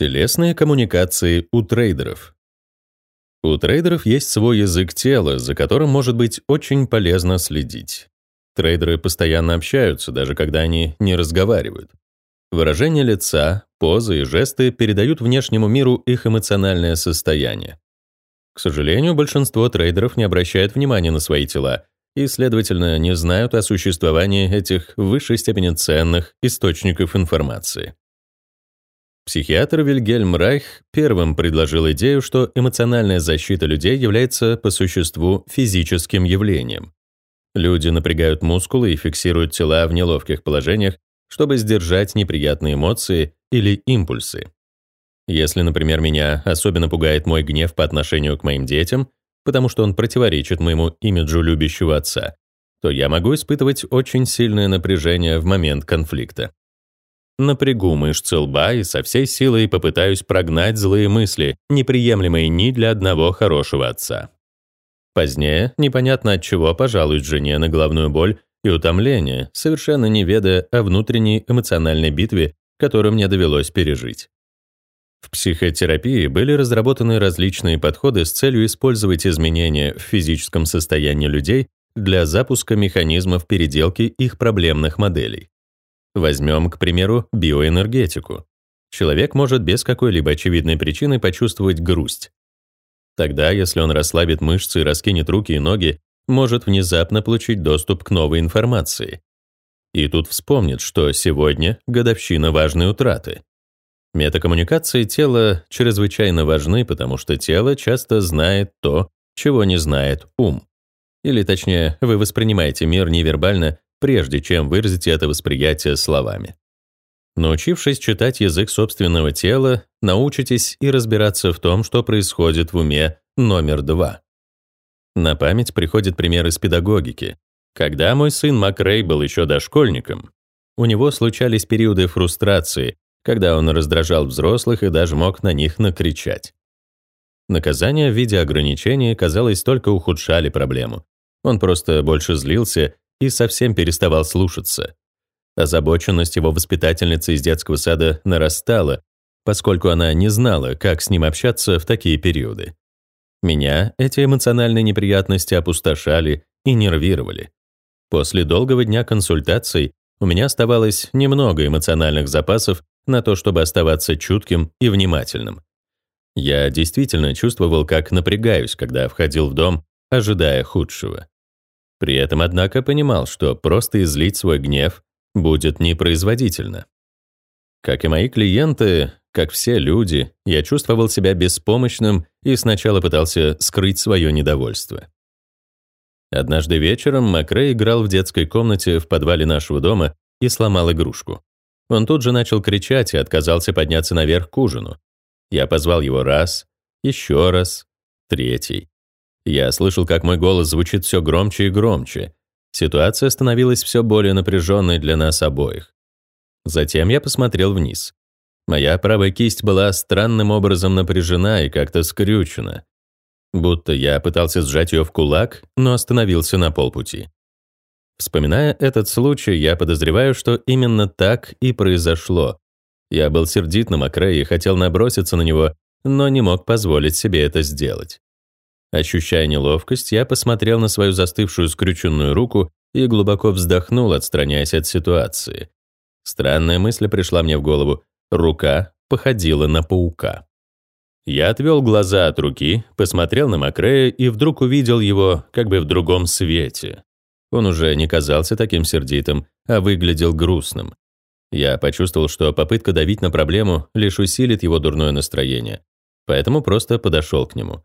Телесные коммуникации у трейдеров. У трейдеров есть свой язык тела, за которым может быть очень полезно следить. Трейдеры постоянно общаются, даже когда они не разговаривают. Выражение лица, позы и жесты передают внешнему миру их эмоциональное состояние. К сожалению, большинство трейдеров не обращают внимания на свои тела и, следовательно, не знают о существовании этих в высшей степени ценных источников информации. Психиатр Вильгельм Райх первым предложил идею, что эмоциональная защита людей является по существу физическим явлением. Люди напрягают мускулы и фиксируют тела в неловких положениях, чтобы сдержать неприятные эмоции или импульсы. Если, например, меня особенно пугает мой гнев по отношению к моим детям, потому что он противоречит моему имиджу любящего отца, то я могу испытывать очень сильное напряжение в момент конфликта. Напрягу мышцы лба и со всей силой попытаюсь прогнать злые мысли, неприемлемые ни для одного хорошего отца. Позднее, непонятно от чего, пожалуюсь жене на головную боль и утомление, совершенно не ведая о внутренней эмоциональной битве, которую мне довелось пережить. В психотерапии были разработаны различные подходы с целью использовать изменения в физическом состоянии людей для запуска механизмов переделки их проблемных моделей. Возьмем, к примеру, биоэнергетику. Человек может без какой-либо очевидной причины почувствовать грусть. Тогда, если он расслабит мышцы и раскинет руки и ноги, может внезапно получить доступ к новой информации. И тут вспомнит, что сегодня годовщина важной утраты. Метакоммуникации тела чрезвычайно важны, потому что тело часто знает то, чего не знает ум. Или точнее, вы воспринимаете мир невербально прежде чем выразить это восприятие словами. Научившись читать язык собственного тела, научитесь и разбираться в том, что происходит в уме номер два. На память приходит пример из педагогики. Когда мой сын Макрей был еще дошкольником, у него случались периоды фрустрации, когда он раздражал взрослых и даже мог на них накричать. Наказания в виде ограничений, казалось, только ухудшали проблему. Он просто больше злился и совсем переставал слушаться. Озабоченность его воспитательницы из детского сада нарастала, поскольку она не знала, как с ним общаться в такие периоды. Меня эти эмоциональные неприятности опустошали и нервировали. После долгого дня консультаций у меня оставалось немного эмоциональных запасов на то, чтобы оставаться чутким и внимательным. Я действительно чувствовал, как напрягаюсь, когда входил в дом, ожидая худшего. При этом, однако, понимал, что просто излить свой гнев будет непроизводительно. Как и мои клиенты, как все люди, я чувствовал себя беспомощным и сначала пытался скрыть свое недовольство. Однажды вечером Макрей играл в детской комнате в подвале нашего дома и сломал игрушку. Он тут же начал кричать и отказался подняться наверх к ужину. Я позвал его раз, еще раз, третий. Я слышал, как мой голос звучит все громче и громче. Ситуация становилась все более напряженной для нас обоих. Затем я посмотрел вниз. Моя правая кисть была странным образом напряжена и как-то скрючена. Будто я пытался сжать ее в кулак, но остановился на полпути. Вспоминая этот случай, я подозреваю, что именно так и произошло. Я был сердит на Макре и хотел наброситься на него, но не мог позволить себе это сделать. Ощущая неловкость, я посмотрел на свою застывшую скрюченную руку и глубоко вздохнул, отстраняясь от ситуации. Странная мысль пришла мне в голову. Рука походила на паука. Я отвел глаза от руки, посмотрел на Макрея и вдруг увидел его как бы в другом свете. Он уже не казался таким сердитым, а выглядел грустным. Я почувствовал, что попытка давить на проблему лишь усилит его дурное настроение, поэтому просто подошел к нему.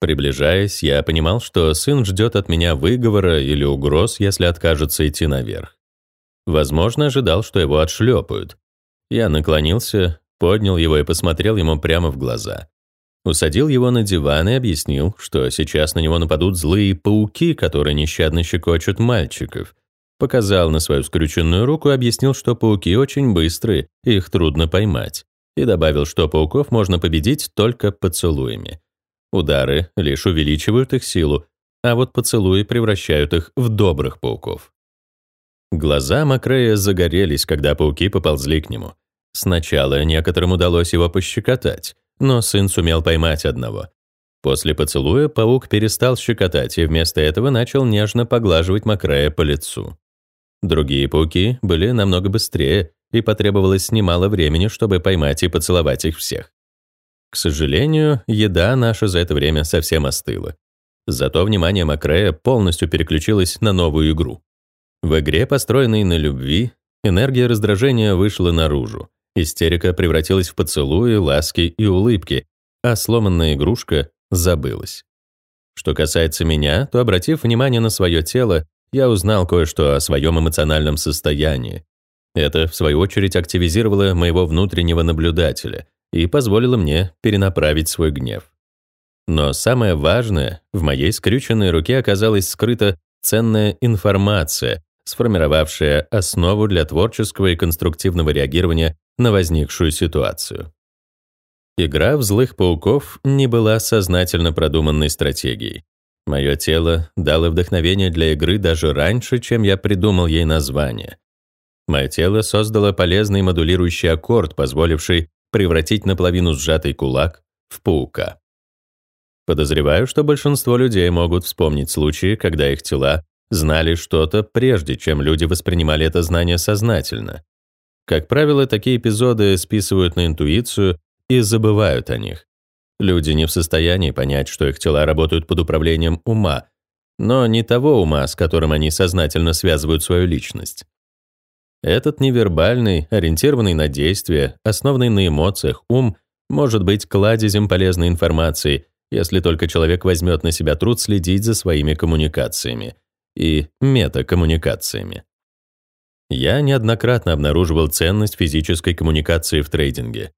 Приближаясь, я понимал, что сын ждет от меня выговора или угроз, если откажется идти наверх. Возможно, ожидал, что его отшлепают. Я наклонился, поднял его и посмотрел ему прямо в глаза. Усадил его на диван и объяснил, что сейчас на него нападут злые пауки, которые нещадно щекочут мальчиков. Показал на свою скрюченную руку и объяснил, что пауки очень быстрые, их трудно поймать. И добавил, что пауков можно победить только поцелуями. Удары лишь увеличивают их силу, а вот поцелуи превращают их в добрых пауков. Глаза Макрея загорелись, когда пауки поползли к нему. Сначала некоторым удалось его пощекотать, но сын сумел поймать одного. После поцелуя паук перестал щекотать и вместо этого начал нежно поглаживать Макрея по лицу. Другие пауки были намного быстрее, и потребовалось немало времени, чтобы поймать и поцеловать их всех. К сожалению, еда наша за это время совсем остыла. Зато внимание Макрея полностью переключилось на новую игру. В игре, построенной на любви, энергия раздражения вышла наружу. Истерика превратилась в поцелуи, ласки и улыбки, а сломанная игрушка забылась. Что касается меня, то, обратив внимание на свое тело, я узнал кое-что о своем эмоциональном состоянии. Это, в свою очередь, активизировало моего внутреннего наблюдателя и позволило мне перенаправить свой гнев. Но самое важное, в моей скрюченной руке оказалась скрыта ценная информация, сформировавшая основу для творческого и конструктивного реагирования на возникшую ситуацию. Игра в злых пауков не была сознательно продуманной стратегией. Мое тело дало вдохновение для игры даже раньше, чем я придумал ей название. Мое тело создало полезный модулирующий аккорд, позволивший превратить наполовину сжатый кулак в паука. Подозреваю, что большинство людей могут вспомнить случаи, когда их тела знали что-то, прежде чем люди воспринимали это знание сознательно. Как правило, такие эпизоды списывают на интуицию и забывают о них. Люди не в состоянии понять, что их тела работают под управлением ума, но не того ума, с которым они сознательно связывают свою личность. Этот невербальный, ориентированный на действие, основанный на эмоциях ум может быть кладезем полезной информации, если только человек возьмет на себя труд следить за своими коммуникациями и метакоммуникациями. Я неоднократно обнаруживал ценность физической коммуникации в трейдинге.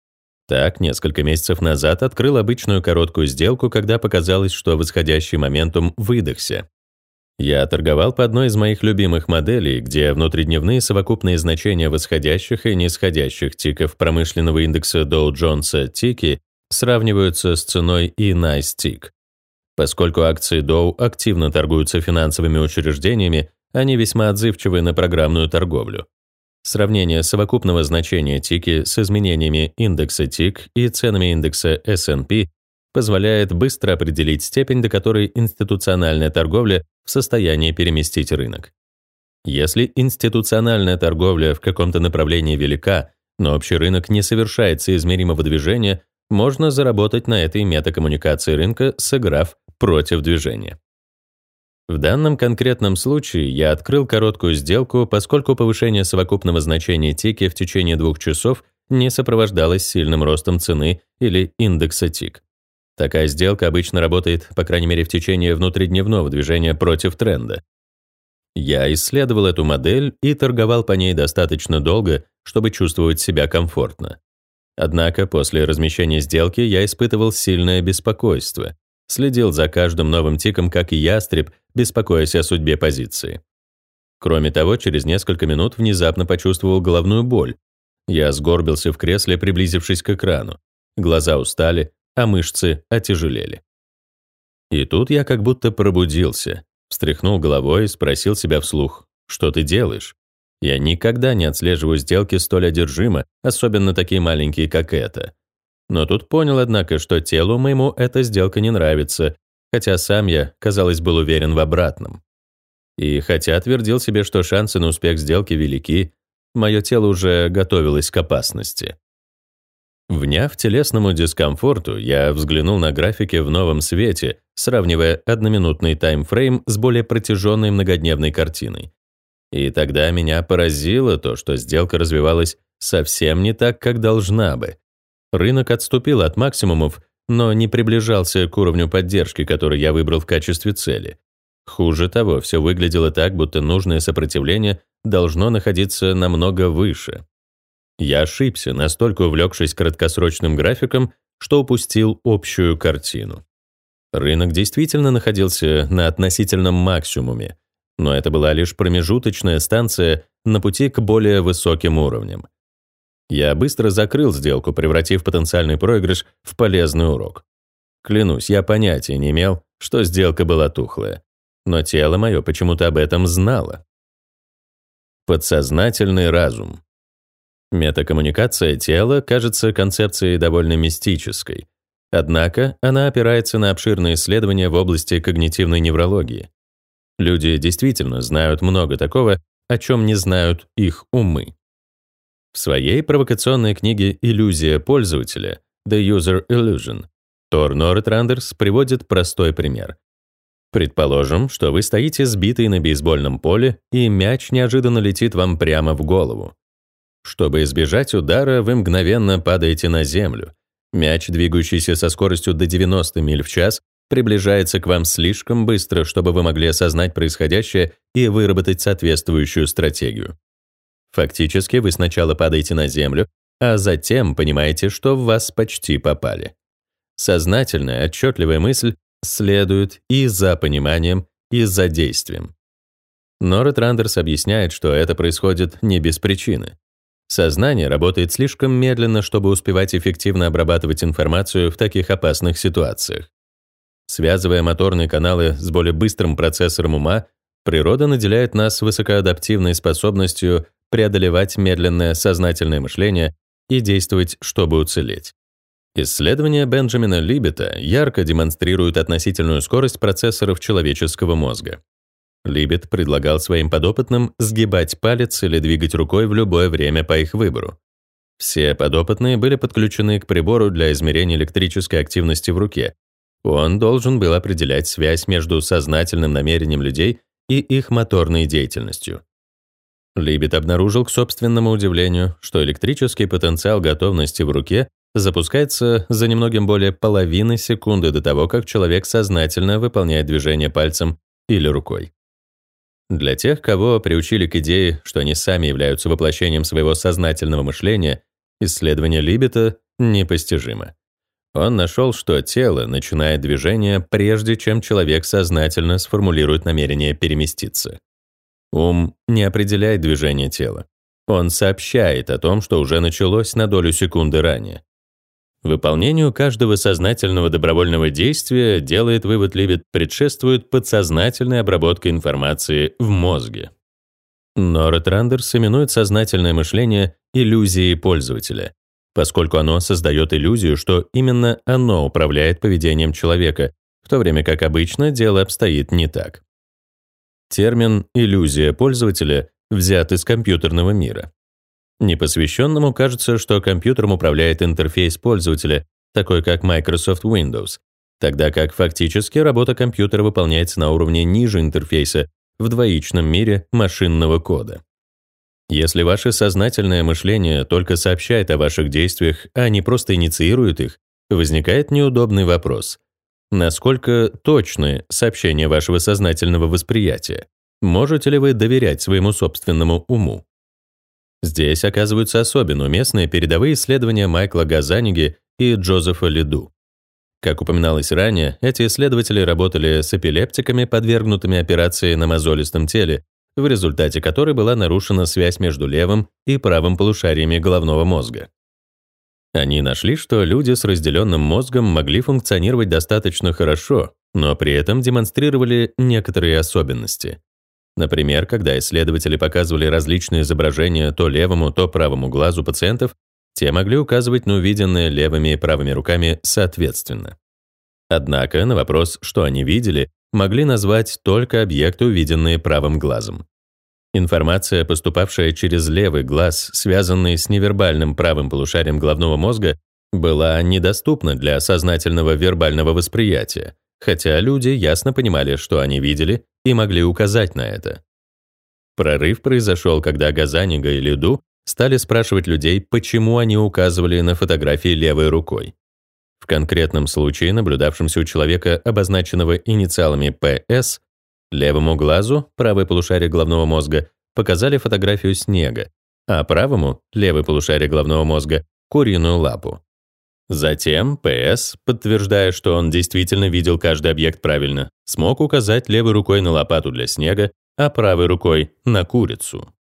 Так, несколько месяцев назад открыл обычную короткую сделку, когда показалось, что восходящий моментум выдохся. Я торговал по одной из моих любимых моделей, где внутридневные совокупные значения восходящих и нисходящих тиков промышленного индекса Dow Jones тики сравниваются с ценой и Nice Tick. Поскольку акции Dow активно торгуются финансовыми учреждениями, они весьма отзывчивы на программную торговлю. Сравнение совокупного значения тики с изменениями индекса ТИК и ценами индекса S&P позволяет быстро определить степень, до которой институциональная торговля в состоянии переместить рынок. Если институциональная торговля в каком-то направлении велика, но общий рынок не совершает соизмеримого движения, можно заработать на этой метакоммуникации рынка, сыграв против движения. В данном конкретном случае я открыл короткую сделку, поскольку повышение совокупного значения тики в течение двух часов не сопровождалось сильным ростом цены или индекса тик. Такая сделка обычно работает, по крайней мере, в течение внутридневного движения против тренда. Я исследовал эту модель и торговал по ней достаточно долго, чтобы чувствовать себя комфортно. Однако после размещения сделки я испытывал сильное беспокойство, следил за каждым новым тиком, как и ястреб, беспокоясь о судьбе позиции. Кроме того, через несколько минут внезапно почувствовал головную боль. Я сгорбился в кресле, приблизившись к экрану. Глаза устали, а мышцы отяжелели. И тут я как будто пробудился, встряхнул головой и спросил себя вслух, «Что ты делаешь?» Я никогда не отслеживаю сделки столь одержимо, особенно такие маленькие, как эта. Но тут понял, однако, что телу моему эта сделка не нравится, хотя сам я, казалось, был уверен в обратном. И хотя твердил себе, что шансы на успех сделки велики, мое тело уже готовилось к опасности. Вняв телесному дискомфорту, я взглянул на графики в новом свете, сравнивая одноминутный таймфрейм с более протяженной многодневной картиной. И тогда меня поразило то, что сделка развивалась совсем не так, как должна бы. Рынок отступил от максимумов но не приближался к уровню поддержки, который я выбрал в качестве цели. Хуже того, все выглядело так, будто нужное сопротивление должно находиться намного выше. Я ошибся, настолько увлекшись краткосрочным графиком, что упустил общую картину. Рынок действительно находился на относительном максимуме, но это была лишь промежуточная станция на пути к более высоким уровням. Я быстро закрыл сделку, превратив потенциальный проигрыш в полезный урок. Клянусь, я понятия не имел, что сделка была тухлая. Но тело мое почему-то об этом знало. Подсознательный разум. Метакоммуникация тела кажется концепцией довольно мистической, однако она опирается на обширные исследования в области когнитивной неврологии. Люди действительно знают много такого, о чем не знают их умы. В своей провокационной книге «Иллюзия пользователя» The User Illusion Тор Норрет Рандерс приводит простой пример. Предположим, что вы стоите сбитый на бейсбольном поле, и мяч неожиданно летит вам прямо в голову. Чтобы избежать удара, вы мгновенно падаете на землю. Мяч, двигающийся со скоростью до 90 миль в час, приближается к вам слишком быстро, чтобы вы могли осознать происходящее и выработать соответствующую стратегию. Фактически вы сначала падаете на землю, а затем понимаете, что в вас почти попали. Сознательная, отчетливая мысль следует и за пониманием, и за действием. Норет Рандерс объясняет, что это происходит не без причины. Сознание работает слишком медленно, чтобы успевать эффективно обрабатывать информацию в таких опасных ситуациях. Связывая моторные каналы с более быстрым процессором ума, природа наделяет нас высокоадаптивной способностью преодолевать медленное сознательное мышление и действовать, чтобы уцелеть. Исследования Бенджамина Либета ярко демонстрируют относительную скорость процессоров человеческого мозга. Либет предлагал своим подопытным сгибать палец или двигать рукой в любое время по их выбору. Все подопытные были подключены к прибору для измерения электрической активности в руке. Он должен был определять связь между сознательным намерением людей и их моторной деятельностью. Либет обнаружил к собственному удивлению, что электрический потенциал готовности в руке запускается за немногим более половины секунды до того, как человек сознательно выполняет движение пальцем или рукой. Для тех, кого приучили к идее, что они сами являются воплощением своего сознательного мышления, исследование Либета непостижимо. Он нашел, что тело начинает движение, прежде чем человек сознательно сформулирует намерение переместиться. Ум не определяет движение тела. Он сообщает о том, что уже началось на долю секунды ранее. Выполнению каждого сознательного добровольного действия, делает вывод Ливит, предшествует подсознательная обработка информации в мозге. Норет Рандерс именует сознательное мышление иллюзией пользователя, поскольку оно создает иллюзию, что именно оно управляет поведением человека, в то время как обычно дело обстоит не так. Термин «иллюзия пользователя» взят из компьютерного мира. Непосвященному кажется, что компьютером управляет интерфейс пользователя, такой как Microsoft Windows, тогда как фактически работа компьютера выполняется на уровне ниже интерфейса в двоичном мире машинного кода. Если ваше сознательное мышление только сообщает о ваших действиях, а не просто инициирует их, возникает неудобный вопрос. Насколько точны сообщения вашего сознательного восприятия? Можете ли вы доверять своему собственному уму? Здесь оказываются особенно уместные передовые исследования Майкла Газаниги и Джозефа Лиду. Как упоминалось ранее, эти исследователи работали с эпилептиками, подвергнутыми операции на мозолистом теле, в результате которой была нарушена связь между левым и правым полушариями головного мозга. Они нашли, что люди с разделенным мозгом могли функционировать достаточно хорошо, но при этом демонстрировали некоторые особенности. Например, когда исследователи показывали различные изображения то левому, то правому глазу пациентов, те могли указывать на увиденное левыми и правыми руками соответственно. Однако на вопрос, что они видели, могли назвать только объекты, увиденные правым глазом. Информация, поступавшая через левый глаз, связанный с невербальным правым полушарием головного мозга, была недоступна для сознательного вербального восприятия, хотя люди ясно понимали, что они видели, и могли указать на это. Прорыв произошел, когда Газанига и Люду стали спрашивать людей, почему они указывали на фотографии левой рукой. В конкретном случае, наблюдавшемся у человека, обозначенного инициалами ПС, левому глазу, правой полушарие головного мозга, показали фотографию снега, а правому, левой полушарие головного мозга, куриную лапу. Затем ПС, подтверждая, что он действительно видел каждый объект правильно, смог указать левой рукой на лопату для снега, а правой рукой — на курицу.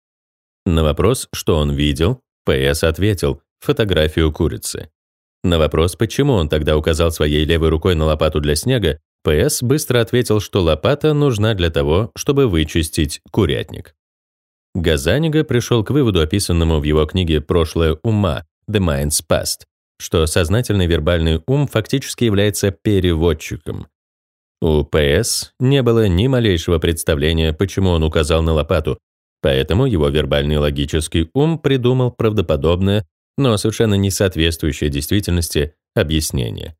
На вопрос, что он видел, ПС ответил «фотографию курицы». На вопрос, почему он тогда указал своей левой рукой на лопату для снега, ПС быстро ответил, что лопата нужна для того, чтобы вычистить курятник. Газанига пришел к выводу, описанному в его книге «Прошлое ума» «The Mind's Past», что сознательный вербальный ум фактически является переводчиком. У ПС не было ни малейшего представления, почему он указал на лопату, поэтому его вербальный логический ум придумал правдоподобное, но совершенно не соответствующее действительности объяснение.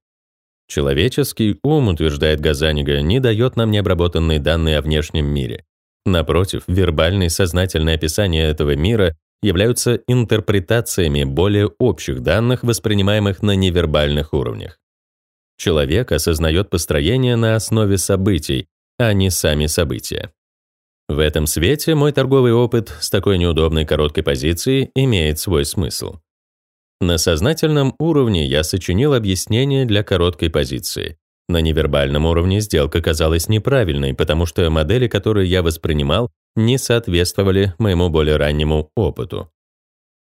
Человеческий ум, утверждает Газанига, не дает нам необработанные данные о внешнем мире. Напротив, вербальные сознательные описания этого мира являются интерпретациями более общих данных, воспринимаемых на невербальных уровнях. Человек осознает построение на основе событий, а не сами события. В этом свете мой торговый опыт с такой неудобной короткой позиции имеет свой смысл. На сознательном уровне я сочинил объяснение для короткой позиции. На невербальном уровне сделка казалась неправильной, потому что модели, которые я воспринимал, не соответствовали моему более раннему опыту.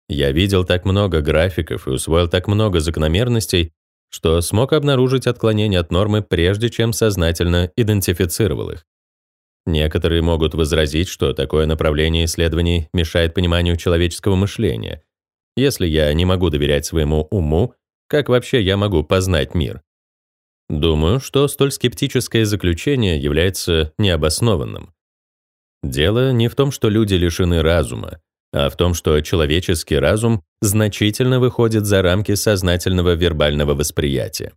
Я видел так много графиков и усвоил так много закономерностей, что смог обнаружить отклонения от нормы, прежде чем сознательно идентифицировал их. Некоторые могут возразить, что такое направление исследований мешает пониманию человеческого мышления. Если я не могу доверять своему уму, как вообще я могу познать мир? Думаю, что столь скептическое заключение является необоснованным. Дело не в том, что люди лишены разума, а в том, что человеческий разум значительно выходит за рамки сознательного вербального восприятия.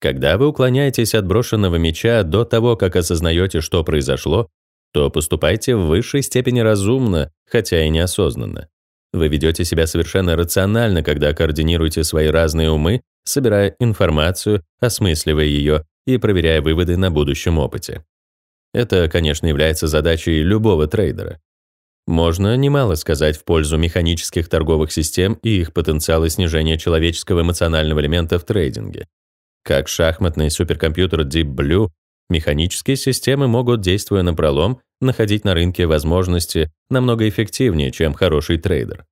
Когда вы уклоняетесь от брошенного мяча до того, как осознаете, что произошло, то поступайте в высшей степени разумно, хотя и неосознанно. Вы ведете себя совершенно рационально, когда координируете свои разные умы, собирая информацию, осмысливая ее и проверяя выводы на будущем опыте. Это, конечно, является задачей любого трейдера. Можно немало сказать в пользу механических торговых систем и их потенциала снижения человеческого эмоционального элемента в трейдинге. Как шахматный суперкомпьютер Deep Blue, механические системы могут, действуя на пролом, находить на рынке возможности намного эффективнее, чем хороший трейдер.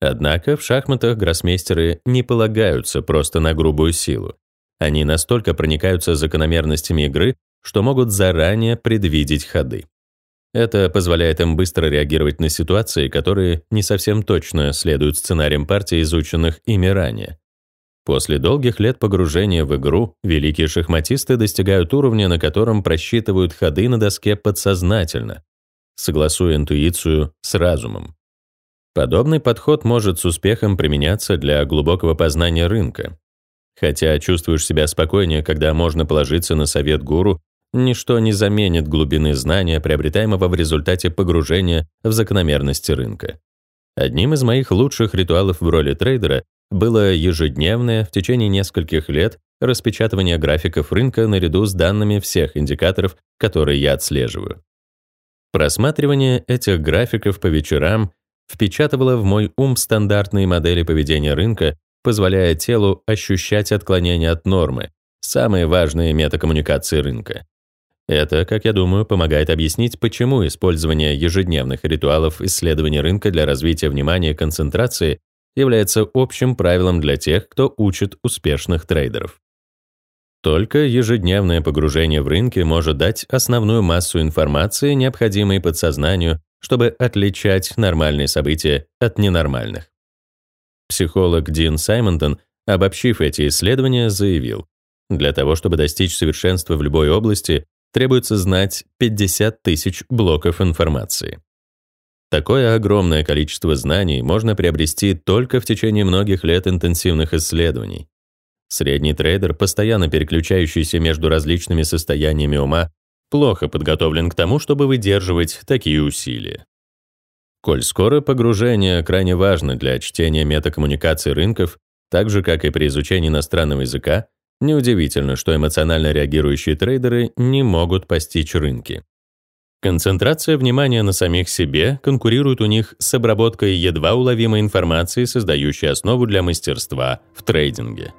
Однако в шахматах гроссмейстеры не полагаются просто на грубую силу. Они настолько проникаются закономерностями игры, что могут заранее предвидеть ходы. Это позволяет им быстро реагировать на ситуации, которые не совсем точно следуют сценариям партий, изученных ими ранее. После долгих лет погружения в игру великие шахматисты достигают уровня, на котором просчитывают ходы на доске подсознательно, согласуя интуицию с разумом. Подобный подход может с успехом применяться для глубокого познания рынка. Хотя чувствуешь себя спокойнее, когда можно положиться на совет гуру, ничто не заменит глубины знания, приобретаемого в результате погружения в закономерности рынка. Одним из моих лучших ритуалов в роли трейдера было ежедневное в течение нескольких лет распечатывание графиков рынка наряду с данными всех индикаторов, которые я отслеживаю. Просматривание этих графиков по вечерам впечатывало в мой ум стандартные модели поведения рынка, позволяя телу ощущать отклонения от нормы, самые важные метакоммуникации рынка. Это, как я думаю, помогает объяснить, почему использование ежедневных ритуалов исследования рынка для развития внимания и концентрации является общим правилом для тех, кто учит успешных трейдеров. Только ежедневное погружение в рынки может дать основную массу информации, необходимой подсознанию, чтобы отличать нормальные события от ненормальных. Психолог Дин Саймонтон, обобщив эти исследования, заявил, для того, чтобы достичь совершенства в любой области, требуется знать 50 тысяч блоков информации. Такое огромное количество знаний можно приобрести только в течение многих лет интенсивных исследований. Средний трейдер, постоянно переключающийся между различными состояниями ума, плохо подготовлен к тому, чтобы выдерживать такие усилия. Коль скоро погружение крайне важно для чтения метакоммуникаций рынков, так же, как и при изучении иностранного языка, неудивительно, что эмоционально реагирующие трейдеры не могут постичь рынки. Концентрация внимания на самих себе конкурирует у них с обработкой едва уловимой информации, создающей основу для мастерства в трейдинге.